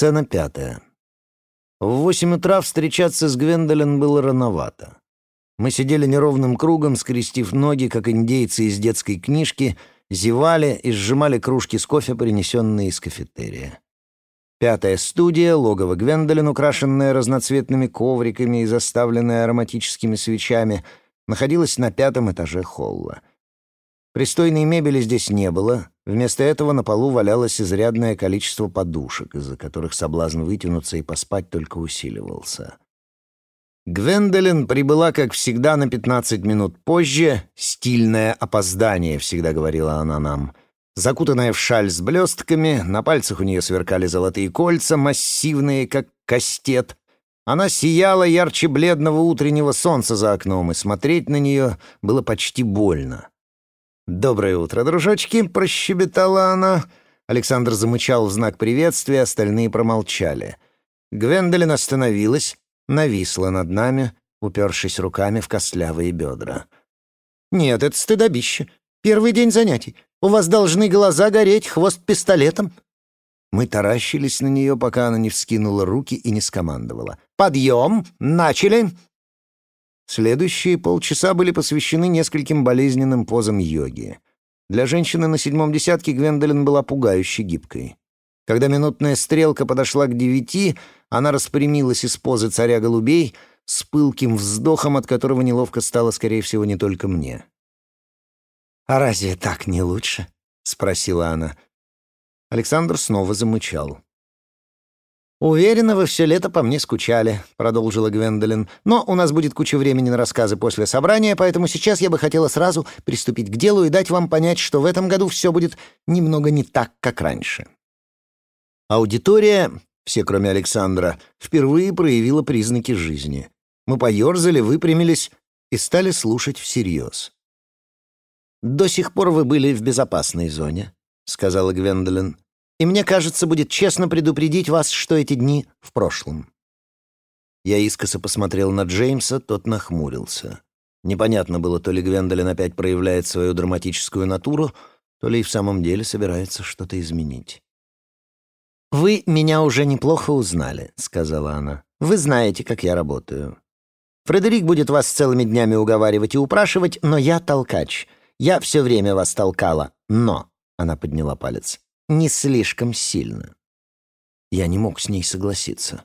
Сцена пятая. В восемь утра встречаться с Гвендолин было рановато. Мы сидели неровным кругом, скрестив ноги, как индейцы из детской книжки, зевали и сжимали кружки с кофе, принесенные из кафетерия. Пятая студия, логово Гвендолин, украшенное разноцветными ковриками и заставленное ароматическими свечами, находилась на пятом этаже холла. Пристойной мебели здесь не было, вместо этого на полу валялось изрядное количество подушек, из-за которых соблазн вытянуться и поспать только усиливался. Гвендолин прибыла, как всегда, на 15 минут позже. «Стильное опоздание», — всегда говорила она нам. Закутанная в шаль с блестками, на пальцах у нее сверкали золотые кольца, массивные, как кастет. Она сияла ярче бледного утреннего солнца за окном, и смотреть на нее было почти больно. «Доброе утро, дружочки!» — прощебетала она. Александр замычал в знак приветствия, остальные промолчали. Гвендолин остановилась, нависла над нами, упершись руками в костлявые бедра. «Нет, это стыдобище. Первый день занятий. У вас должны глаза гореть, хвост пистолетом». Мы таращились на нее, пока она не вскинула руки и не скомандовала. «Подъем! Начали!» Следующие полчаса были посвящены нескольким болезненным позам йоги. Для женщины на седьмом десятке Гвендолин была пугающе гибкой. Когда минутная стрелка подошла к девяти, она распрямилась из позы царя голубей с пылким вздохом, от которого неловко стало, скорее всего, не только мне. «А разве так не лучше?» — спросила она. Александр снова замычал. «Уверена, вы все лето по мне скучали», — продолжила Гвендолин. «Но у нас будет куча времени на рассказы после собрания, поэтому сейчас я бы хотела сразу приступить к делу и дать вам понять, что в этом году все будет немного не так, как раньше». Аудитория, все кроме Александра, впервые проявила признаки жизни. Мы поерзали, выпрямились и стали слушать всерьез. «До сих пор вы были в безопасной зоне», — сказала Гвендолин и мне кажется, будет честно предупредить вас, что эти дни в прошлом». Я искоса посмотрел на Джеймса, тот нахмурился. Непонятно было, то ли Гвендолин опять проявляет свою драматическую натуру, то ли и в самом деле собирается что-то изменить. «Вы меня уже неплохо узнали», — сказала она. «Вы знаете, как я работаю. Фредерик будет вас целыми днями уговаривать и упрашивать, но я толкач. Я все время вас толкала, но...» — она подняла палец не слишком сильно. Я не мог с ней согласиться.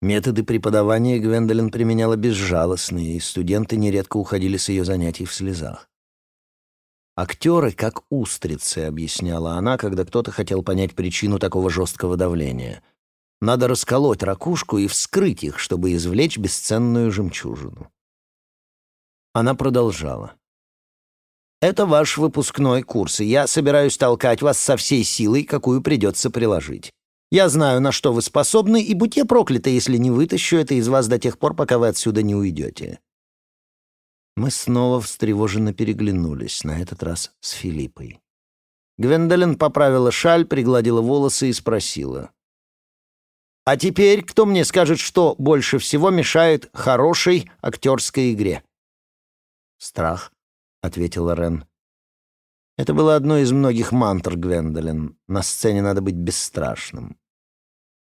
Методы преподавания Гвендолин применяла безжалостные, и студенты нередко уходили с ее занятий в слезах. «Актеры как устрицы», — объясняла она, когда кто-то хотел понять причину такого жесткого давления. «Надо расколоть ракушку и вскрыть их, чтобы извлечь бесценную жемчужину». Она продолжала. Это ваш выпускной курс, и я собираюсь толкать вас со всей силой, какую придется приложить. Я знаю, на что вы способны, и будьте прокляты, если не вытащу это из вас до тех пор, пока вы отсюда не уйдете». Мы снова встревоженно переглянулись, на этот раз с Филиппой. Гвендолин поправила шаль, пригладила волосы и спросила. «А теперь кто мне скажет, что больше всего мешает хорошей актерской игре?» «Страх», — ответила Рен. Это было одной из многих мантр Гвендолин. На сцене надо быть бесстрашным.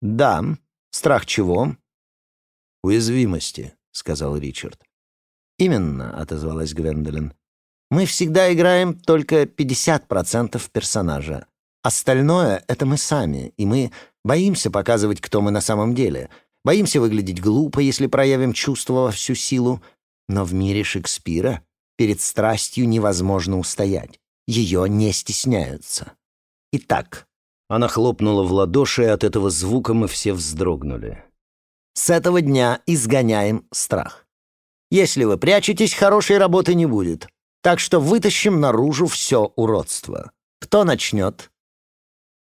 «Да. Страх чего?» «Уязвимости», — сказал Ричард. «Именно», — отозвалась Гвендолин. «Мы всегда играем только 50% персонажа. Остальное — это мы сами, и мы боимся показывать, кто мы на самом деле. Боимся выглядеть глупо, если проявим чувство во всю силу. Но в мире Шекспира Перед страстью невозможно устоять. Ее не стесняются. Итак, она хлопнула в ладоши, и от этого звука мы все вздрогнули. С этого дня изгоняем страх. Если вы прячетесь, хорошей работы не будет. Так что вытащим наружу все уродство. Кто начнет?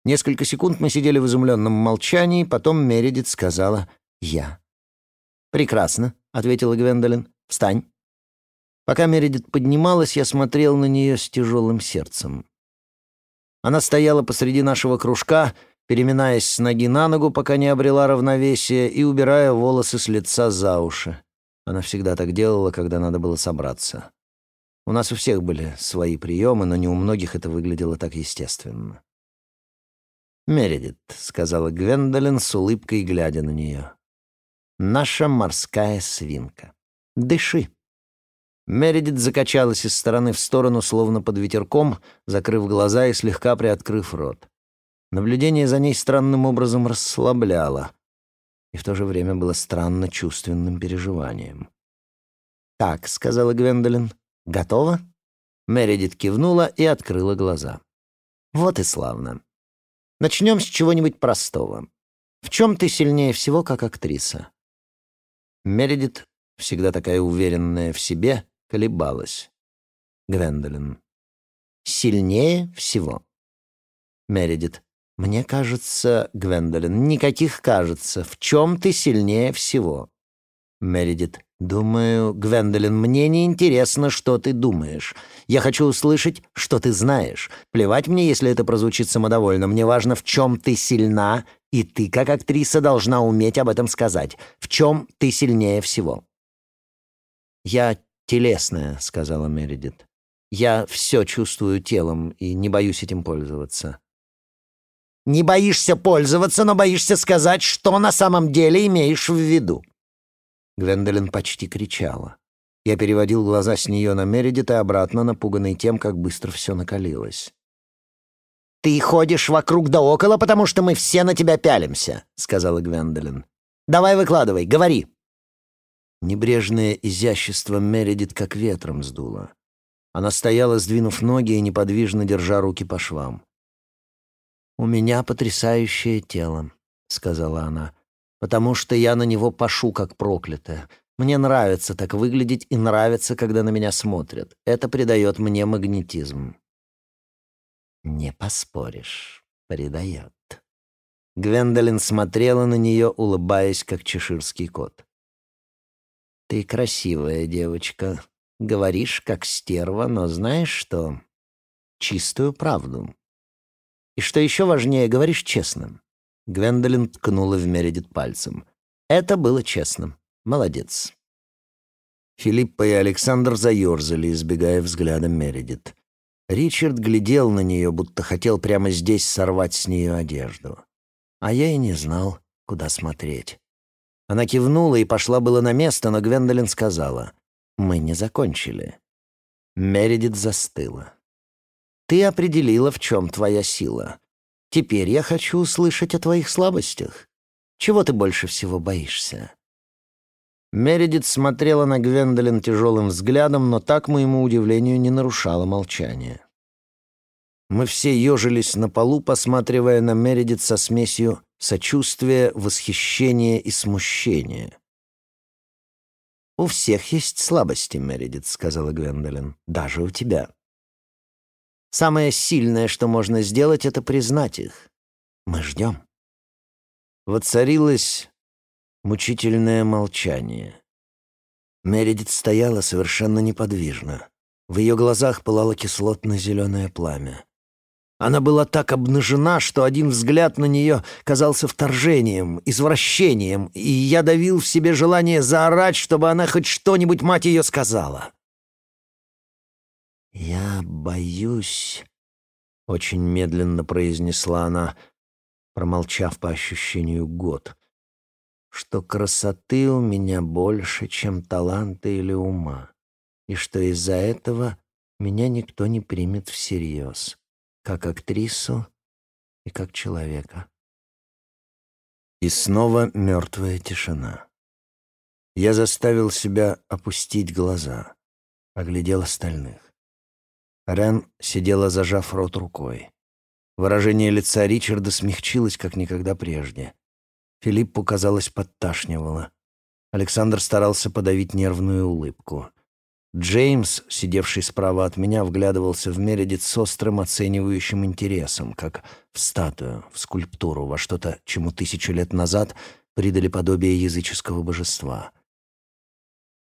Несколько секунд мы сидели в изумленном молчании, потом Мередит сказала «Я». «Прекрасно», — ответила Гвендолин. «Встань». Пока Мередит поднималась, я смотрел на нее с тяжелым сердцем. Она стояла посреди нашего кружка, переминаясь с ноги на ногу, пока не обрела равновесие, и убирая волосы с лица за уши. Она всегда так делала, когда надо было собраться. У нас у всех были свои приемы, но не у многих это выглядело так естественно. «Мередит», — сказала Гвендолин с улыбкой, глядя на нее. «Наша морская свинка. Дыши». Мередит закачалась из стороны в сторону, словно под ветерком, закрыв глаза и слегка приоткрыв рот. Наблюдение за ней странным образом расслабляло и в то же время было странно чувственным переживанием. «Так», — сказала Гвендолин, — «готова?» Мередит кивнула и открыла глаза. «Вот и славно. Начнем с чего-нибудь простого. В чем ты сильнее всего как актриса?» Мередит, всегда такая уверенная в себе, колебалась. Гвендолин. «Сильнее всего». Мередит. «Мне кажется, Гвендолин, никаких кажется. В чем ты сильнее всего?» Мередит. «Думаю, Гвендолин, мне не интересно, что ты думаешь. Я хочу услышать, что ты знаешь. Плевать мне, если это прозвучит самодовольно. Мне важно, в чем ты сильна, и ты, как актриса, должна уметь об этом сказать. В чем ты сильнее всего?» «Я телесная», — сказала Мередит. «Я все чувствую телом и не боюсь этим пользоваться». Не боишься пользоваться, но боишься сказать, что на самом деле имеешь в виду». Гвендолин почти кричала. Я переводил глаза с нее на Мередит и обратно, напуганный тем, как быстро все накалилось. «Ты ходишь вокруг да около, потому что мы все на тебя пялимся», — сказала Гвендолин. «Давай выкладывай, говори». Небрежное изящество Мередит как ветром сдуло. Она стояла, сдвинув ноги и неподвижно держа руки по швам. «У меня потрясающее тело», — сказала она, «потому что я на него пашу, как проклятая. Мне нравится так выглядеть и нравится, когда на меня смотрят. Это придает мне магнетизм». «Не поспоришь, придает». Гвендолин смотрела на нее, улыбаясь, как чеширский кот. «Ты красивая девочка. Говоришь, как стерва, но знаешь что? Чистую правду. И что еще важнее, говоришь честно». Гвендолин ткнула в Мередит пальцем. «Это было честно. Молодец». Филиппа и Александр заерзали, избегая взгляда Мередит. Ричард глядел на нее, будто хотел прямо здесь сорвать с нее одежду. А я и не знал, куда смотреть. Она кивнула и пошла было на место, но Гвендолин сказала, «Мы не закончили». Мередит застыла. Ты определила, в чем твоя сила. Теперь я хочу услышать о твоих слабостях. Чего ты больше всего боишься?» Мередит смотрела на Гвендолин тяжелым взглядом, но так, моему удивлению, не нарушала молчание. Мы все ежились на полу, посматривая на Мередит со смесью сочувствия, восхищения и смущения. «У всех есть слабости, Мередит», — сказала Гвендолин. «Даже у тебя». Самое сильное, что можно сделать, это признать их. Мы ждем. Воцарилось мучительное молчание. Мередит стояла совершенно неподвижно. В ее глазах пылало кислотно-зеленое пламя. Она была так обнажена, что один взгляд на нее казался вторжением, извращением, и я давил в себе желание заорать, чтобы она хоть что-нибудь, мать ее, сказала. «Я боюсь», — очень медленно произнесла она, промолчав по ощущению год, «что красоты у меня больше, чем таланта или ума, и что из-за этого меня никто не примет всерьез, как актрису и как человека». И снова мертвая тишина. Я заставил себя опустить глаза, оглядел остальных. Рен сидела, зажав рот рукой. Выражение лица Ричарда смягчилось, как никогда прежде. Филиппу, казалось, подташнивало. Александр старался подавить нервную улыбку. Джеймс, сидевший справа от меня, вглядывался в Мередит с острым оценивающим интересом, как в статую, в скульптуру, во что-то, чему тысячу лет назад придали подобие языческого божества.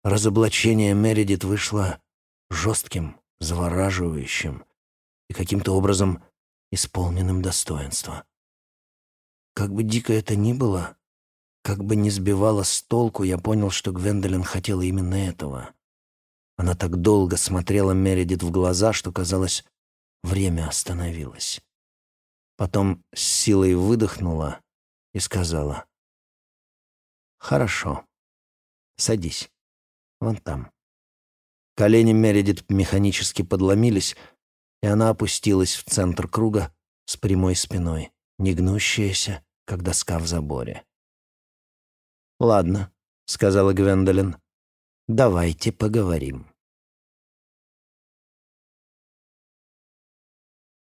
Разоблачение Мередит вышло жестким, завораживающим и каким-то образом исполненным достоинства. Как бы дико это ни было, как бы ни сбивало с толку, я понял, что Гвендолин хотела именно этого. Она так долго смотрела Мередит в глаза, что, казалось, время остановилось. Потом с силой выдохнула и сказала. «Хорошо. Садись. Вон там». Колени Мередит механически подломились, и она опустилась в центр круга с прямой спиной, негнущаяся, как доска в заборе. «Ладно», — сказала Гвендолин, — «давайте поговорим».